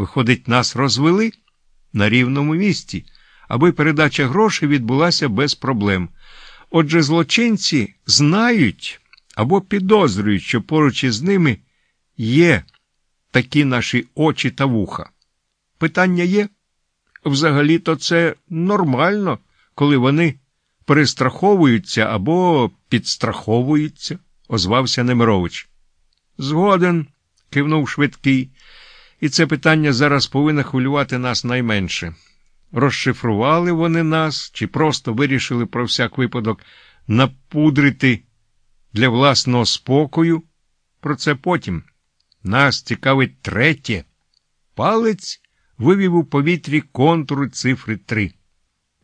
Виходить, нас розвели на рівному місці, аби передача грошей відбулася без проблем. Отже, злочинці знають або підозрюють, що поруч із ними є такі наші очі та вуха. Питання є? Взагалі-то це нормально, коли вони перестраховуються або підстраховуються, озвався Немирович. Згоден, кивнув швидкий, і це питання зараз повинно хвилювати нас найменше. Розшифрували вони нас чи просто вирішили про всяк випадок напудрити для власного спокою. Про це потім. Нас цікавить третє. Палець вивів у повітрі контури цифри три.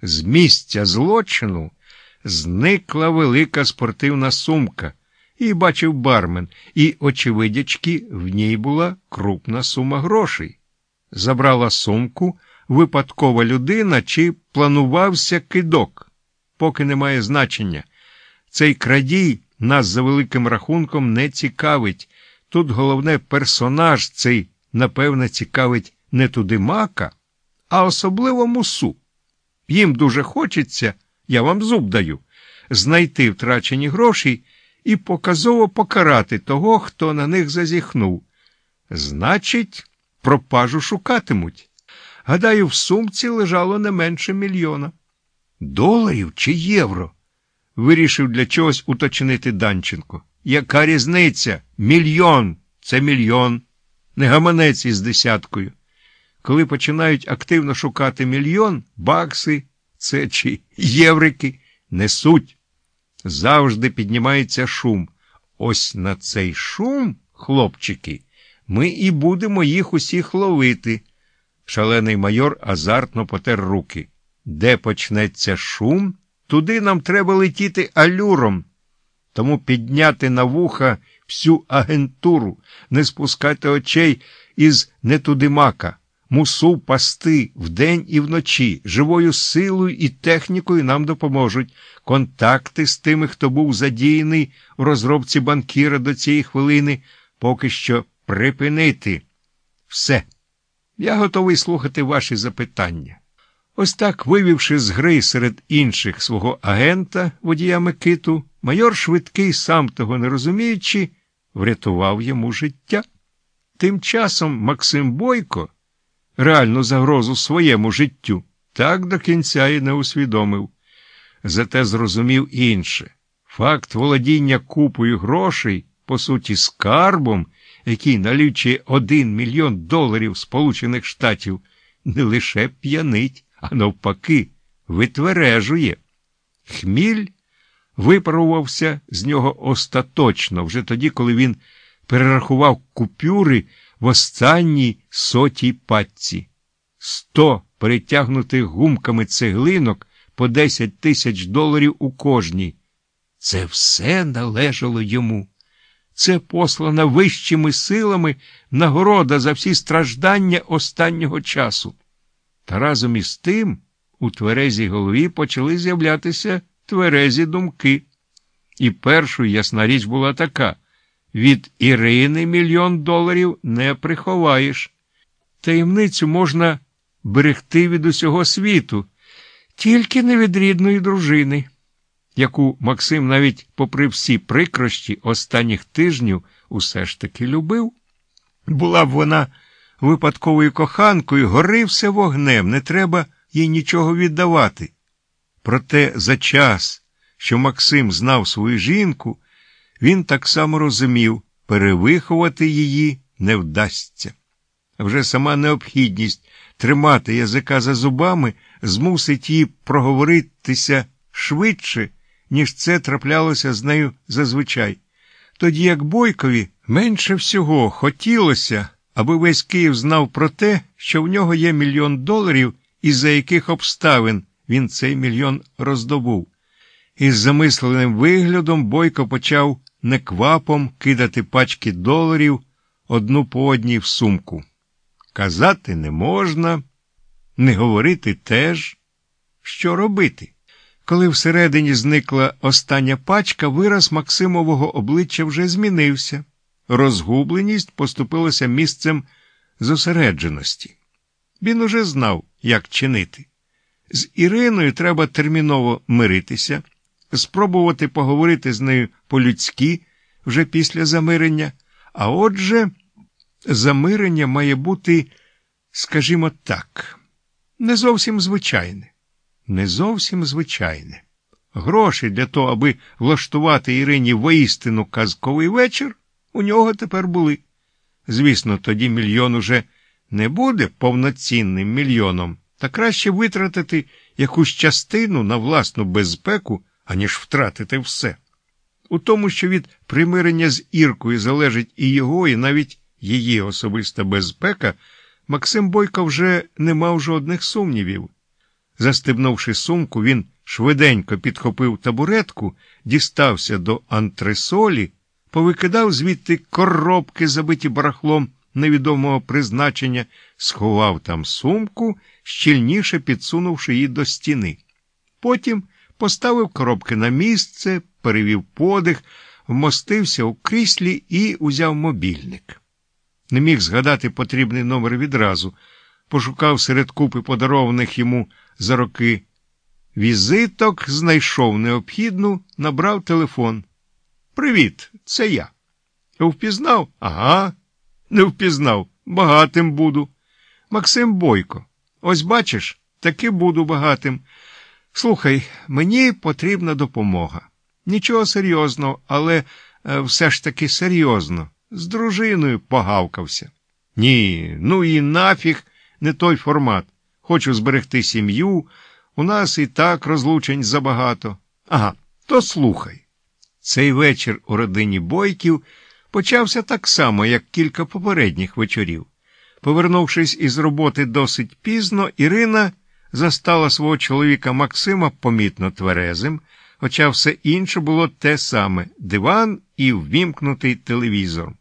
З місця злочину зникла велика спортивна сумка, і бачив бармен, і, очевидячки, в ній була крупна сума грошей. Забрала сумку випадкова людина чи планувався кидок, поки немає значення. Цей крадій нас за великим рахунком не цікавить. Тут головне персонаж цей, напевне, цікавить не туди мака, а особливо мусу. Їм дуже хочеться, я вам зуб даю, знайти втрачені гроші і показово покарати того, хто на них зазіхнув. Значить, пропажу шукатимуть. Гадаю, в сумці лежало не менше мільйона. Доларів чи євро? Вирішив для чогось уточнити Данченко. Яка різниця? Мільйон це мільйон, не гаманець із десяткою. Коли починають активно шукати мільйон, бакси, це чи єврики несуть. Завжди піднімається шум. Ось на цей шум, хлопчики, ми і будемо їх усіх ловити. Шалений майор азартно потер руки. Де почнеться шум, туди нам треба летіти алюром. Тому підняти на вуха всю агентуру, не спускати очей із нетудимака, мусу пасти вдень і вночі, живою силою і технікою нам допоможуть. Контакти з тими, хто був задіяний в розробці банкіра до цієї хвилини, поки що припинити. Все. Я готовий слухати ваші запитання. Ось так, вивівши з гри серед інших свого агента, водія Микиту, майор швидкий, сам того не розуміючи, врятував йому життя. Тим часом Максим Бойко реальну загрозу своєму життю так до кінця і не усвідомив. Зате зрозумів інше факт володіння купою грошей, по суті, скарбом, який налічує один мільйон доларів Сполучених Штатів, не лише п'янить, а навпаки, витвережує. Хміль випарувався з нього остаточно, вже тоді, коли він перерахував купюри в останній сотій патці. Сто перетягнутих гумками цеглинок по десять тисяч доларів у кожній. Це все належало йому. Це послана вищими силами нагорода за всі страждання останнього часу. Та разом із тим у тверезій голові почали з'являтися тверезі думки. І першою ясна річ була така від Ірини мільйон доларів не приховаєш. Таємницю можна берегти від усього світу, тільки не від рідної дружини, яку Максим навіть попри всі прикрощі останніх тижнів усе ж таки любив. Була б вона випадковою коханкою, горився вогнем, не треба їй нічого віддавати. Проте за час, що Максим знав свою жінку, він так само розумів, перевиховати її не вдасться. Вже сама необхідність тримати язика за зубами змусить її проговоритися швидше, ніж це траплялося з нею зазвичай. Тоді як Бойкові менше всього хотілося, аби весь Київ знав про те, що в нього є мільйон доларів, і за яких обставин він цей мільйон роздобув. Із замисленим виглядом Бойко почав неквапом кидати пачки доларів одну по одній в сумку. Казати не можна, не говорити теж. Що робити? Коли всередині зникла остання пачка, вираз Максимового обличчя вже змінився. Розгубленість поступилася місцем зосередженості. Він уже знав, як чинити. З Іриною треба терміново миритися, спробувати поговорити з нею по-людськи вже після замирення. А отже, замирення має бути, скажімо так, не зовсім звичайне. Не зовсім звичайне. Гроші для того, аби влаштувати Ірині воістину казковий вечір, у нього тепер були. Звісно, тоді мільйон уже не буде повноцінним мільйоном, та краще витратити якусь частину на власну безпеку, аніж втратити все. У тому, що від примирення з Іркою залежить і його, і навіть її особиста безпека, Максим Бойко вже не мав жодних сумнівів. Застебнувши сумку, він швиденько підхопив табуретку, дістався до антресолі, повикидав звідти коробки, забиті барахлом невідомого призначення, сховав там сумку, щільніше підсунувши її до стіни. Потім поставив коробки на місце, перевів подих, вмостився у кріслі і узяв мобільник. Не міг згадати потрібний номер відразу, пошукав серед купи подарованих йому за роки. Візиток знайшов необхідну, набрав телефон. Привіт, це я. Впізнав? Ага, не впізнав. Багатим буду. Максим Бойко. Ось бачиш, таки буду багатим. Слухай, мені потрібна допомога. Нічого серйозного, але е, все ж таки серйозно. З дружиною погавкався. Ні, ну і нафіг не той формат. Хочу зберегти сім'ю. У нас і так розлучень забагато. Ага, то слухай. Цей вечір у родині бойків почався так само, як кілька попередніх вечорів. Повернувшись із роботи досить пізно, Ірина застала свого чоловіка Максима помітно тверезим, хоча все інше було те саме диван і ввімкнутий телевізор.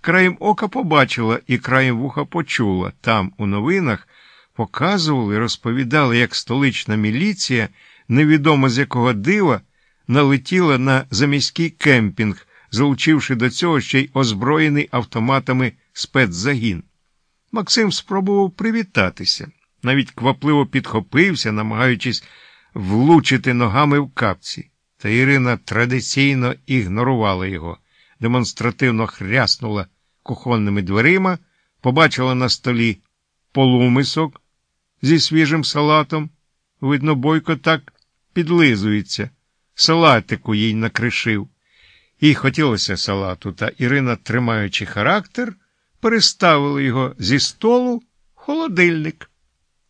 Краєм ока побачила і краєм вуха почула там, у новинах, показували, розповідали, як столична міліція, невідомо з якого дива, налетіла на заміський кемпінг, залучивши до цього ще й озброєний автоматами спецзагін. Максим спробував привітатися, навіть квапливо підхопився, намагаючись влучити ногами в капці. Та Ірина традиційно ігнорувала його, демонстративно хряснула кухонними дверима, побачила на столі полумисок зі свіжим салатом. Видно, бойко так підлизується, салатику їй накришив. Їй хотілося салату, та Ірина, тримаючи характер, переставила його зі столу в холодильник.